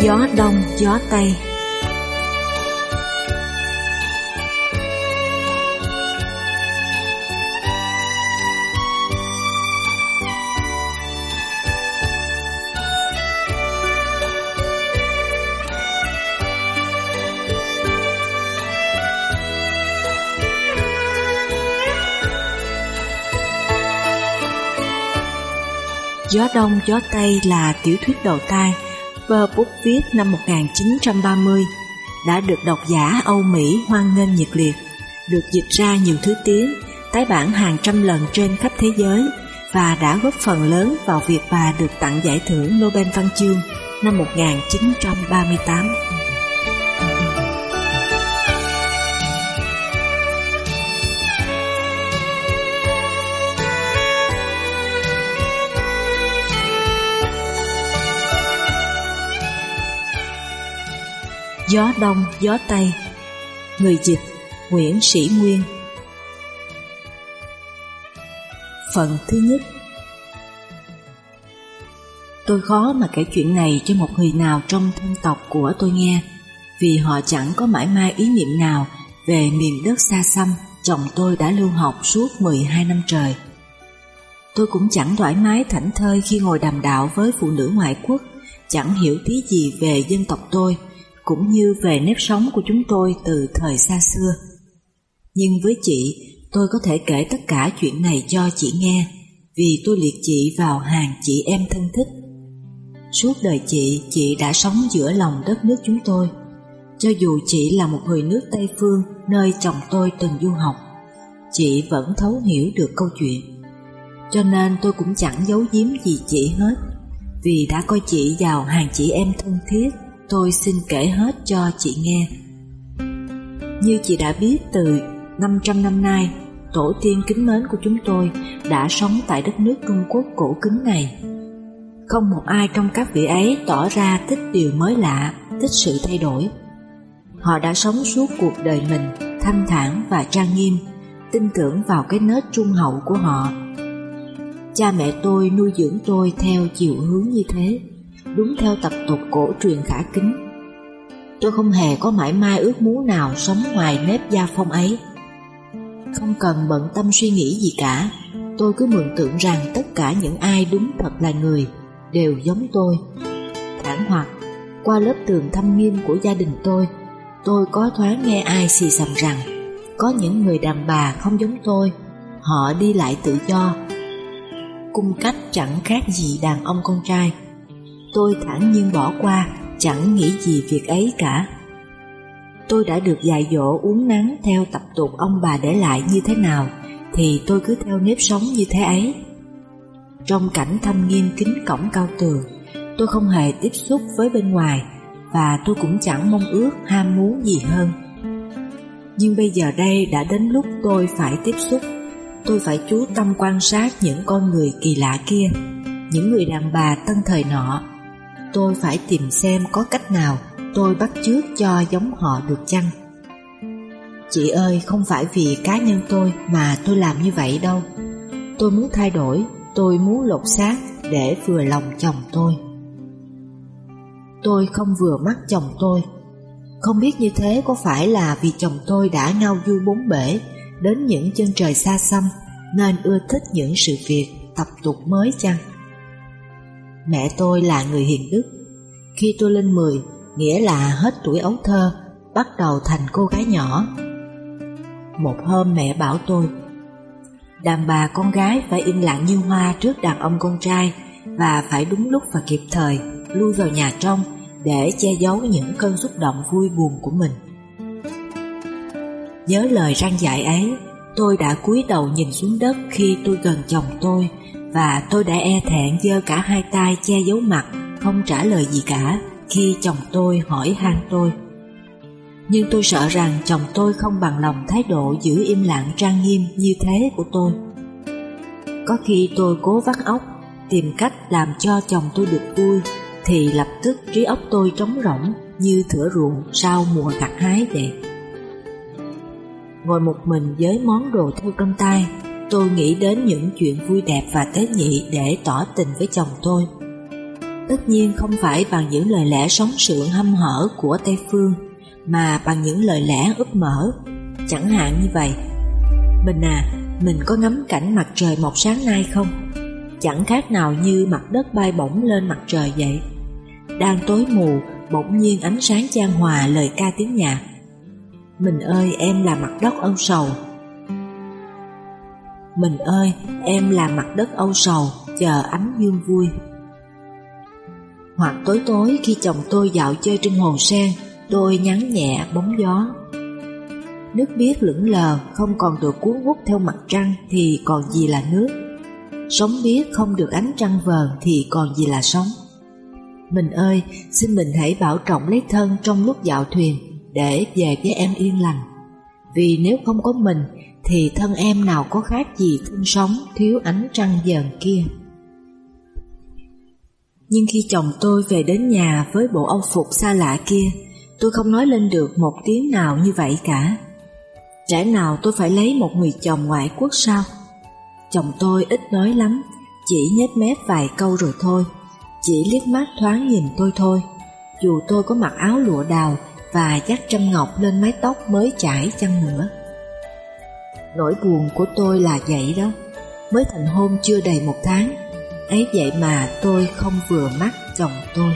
Gió đông, gió tây. Gió Đông Gió Tây là tiểu thuyết đầu tay Burr bút viết năm 1930 đã được độc giả Âu Mỹ hoan nghênh nhiệt liệt, được dịch ra nhiều thứ tiếng, tái bản hàng trăm lần trên khắp thế giới và đã góp phần lớn vào việc bà được tặng giải thưởng Nobel Văn chương năm 1938. Gió Đông, Gió Tây. Người dịch Nguyễn Sĩ Nguyên. Phần thứ nhất. Tôi khó mà kể chuyện này cho một người nào trong thân tộc của tôi nghe Vì họ chẳng có mãi mai ý niệm nào về miền đất xa xăm Chồng tôi đã lưu học suốt 12 năm trời. Tôi cũng chẳng thoải mái thảnh thơi khi ngồi đàm đạo với phụ nữ ngoại quốc Chẳng hiểu tí gì về dân tộc tôi cũng như về nếp sống của chúng tôi từ thời xa xưa. Nhưng với chị, tôi có thể kể tất cả chuyện này cho chị nghe, vì tôi liệt chị vào hàng chị em thân thích. Suốt đời chị, chị đã sống giữa lòng đất nước chúng tôi. Cho dù chị là một người nước Tây Phương nơi chồng tôi từng du học, chị vẫn thấu hiểu được câu chuyện. Cho nên tôi cũng chẳng giấu giếm gì chị hết, vì đã coi chị vào hàng chị em thân thiết tôi xin kể hết cho chị nghe. Như chị đã biết từ 500 năm nay, tổ tiên kính mến của chúng tôi đã sống tại đất nước Trung Quốc cổ kính này. Không một ai trong các vị ấy tỏ ra thích điều mới lạ, thích sự thay đổi. Họ đã sống suốt cuộc đời mình thanh thản và trang nghiêm, tin tưởng vào cái nết trung hậu của họ. Cha mẹ tôi nuôi dưỡng tôi theo chiều hướng như thế đúng theo tập tục cổ truyền khả kính. Tôi không hề có mãi mai ước muốn nào sống ngoài nếp gia phong ấy. Không cần bận tâm suy nghĩ gì cả, tôi cứ mường tượng rằng tất cả những ai đúng thật là người đều giống tôi. Thẳng hoặc, qua lớp tường thâm nghiêm của gia đình tôi, tôi có thoáng nghe ai xì xầm rằng có những người đàn bà không giống tôi, họ đi lại tự do, cung cách chẳng khác gì đàn ông con trai. Tôi thản nhiên bỏ qua, chẳng nghĩ gì việc ấy cả. Tôi đã được dạy dỗ uống nắng theo tập tục ông bà để lại như thế nào, thì tôi cứ theo nếp sống như thế ấy. Trong cảnh thâm nghiêm kính cổng cao tường, tôi không hề tiếp xúc với bên ngoài, và tôi cũng chẳng mong ước ham muốn gì hơn. Nhưng bây giờ đây đã đến lúc tôi phải tiếp xúc, tôi phải chú tâm quan sát những con người kỳ lạ kia, những người đàn bà tân thời nọ Tôi phải tìm xem có cách nào tôi bắt chước cho giống họ được chăng. Chị ơi không phải vì cá nhân tôi mà tôi làm như vậy đâu. Tôi muốn thay đổi, tôi muốn lột xác để vừa lòng chồng tôi. Tôi không vừa mắt chồng tôi. Không biết như thế có phải là vì chồng tôi đã ngao du bốn bể Đến những chân trời xa xăm Nên ưa thích những sự việc tập tục mới chăng? Mẹ tôi là người hiền đức. Khi tôi lên 10 Nghĩa là hết tuổi ấu thơ, Bắt đầu thành cô gái nhỏ. Một hôm mẹ bảo tôi, Đàn bà con gái phải im lặng như hoa trước đàn ông con trai Và phải đúng lúc và kịp thời Lui vào nhà trong Để che giấu những cơn xúc động vui buồn của mình. Nhớ lời răng dạy ấy, Tôi đã cúi đầu nhìn xuống đất khi tôi gần chồng tôi và tôi đã e thẹn giơ cả hai tay che giấu mặt, không trả lời gì cả khi chồng tôi hỏi han tôi. Nhưng tôi sợ rằng chồng tôi không bằng lòng thái độ giữ im lặng trang nghiêm như thế của tôi. Có khi tôi cố vắt óc, tìm cách làm cho chồng tôi được vui, thì lập tức trí óc tôi trống rỗng như thửa ruộng sau mùa gặt hái vậy. Ngồi một mình với món đồ theo trong tay, Tôi nghĩ đến những chuyện vui đẹp và tế nhị để tỏ tình với chồng tôi. Tất nhiên không phải bằng những lời lẽ sống sượng hâm hở của Tây Phương, mà bằng những lời lẽ úp mở. Chẳng hạn như vậy. Mình à, mình có ngắm cảnh mặt trời mọc sáng nay không? Chẳng khác nào như mặt đất bay bổng lên mặt trời vậy. Đang tối mù, bỗng nhiên ánh sáng chan hòa lời ca tiếng nhạc. Mình ơi, em là mặt đất âu sầu. Mình ơi, em là mặt đất âu sầu, chờ ánh dương vui. Hoặc tối tối khi chồng tôi dạo chơi trên hồ sen, tôi nhắn nhẹ bóng gió. Nước biếc lững lờ không còn được cuốn hút theo mặt trăng thì còn gì là nước. Sống biếc không được ánh trăng vờn thì còn gì là sống. Mình ơi, xin mình hãy bảo trọng lấy thân trong lúc dạo thuyền để về với em yên lành. Vì nếu không có mình thì thân em nào có khác gì thân sống thiếu ánh trăng dần kia. Nhưng khi chồng tôi về đến nhà với bộ âu phục xa lạ kia, tôi không nói lên được một tiếng nào như vậy cả. Trẻ nào tôi phải lấy một người chồng ngoại quốc sao? Chồng tôi ít nói lắm, chỉ nhếch mép vài câu rồi thôi, chỉ liếc mắt thoáng nhìn tôi thôi. Dù tôi có mặc áo lụa đào và dắt trăm ngọc lên mái tóc mới chải chăng nữa. Nỗi buồn của tôi là vậy đó, mới thành hôn chưa đầy một tháng, ấy vậy mà tôi không vừa mắt chồng tôi.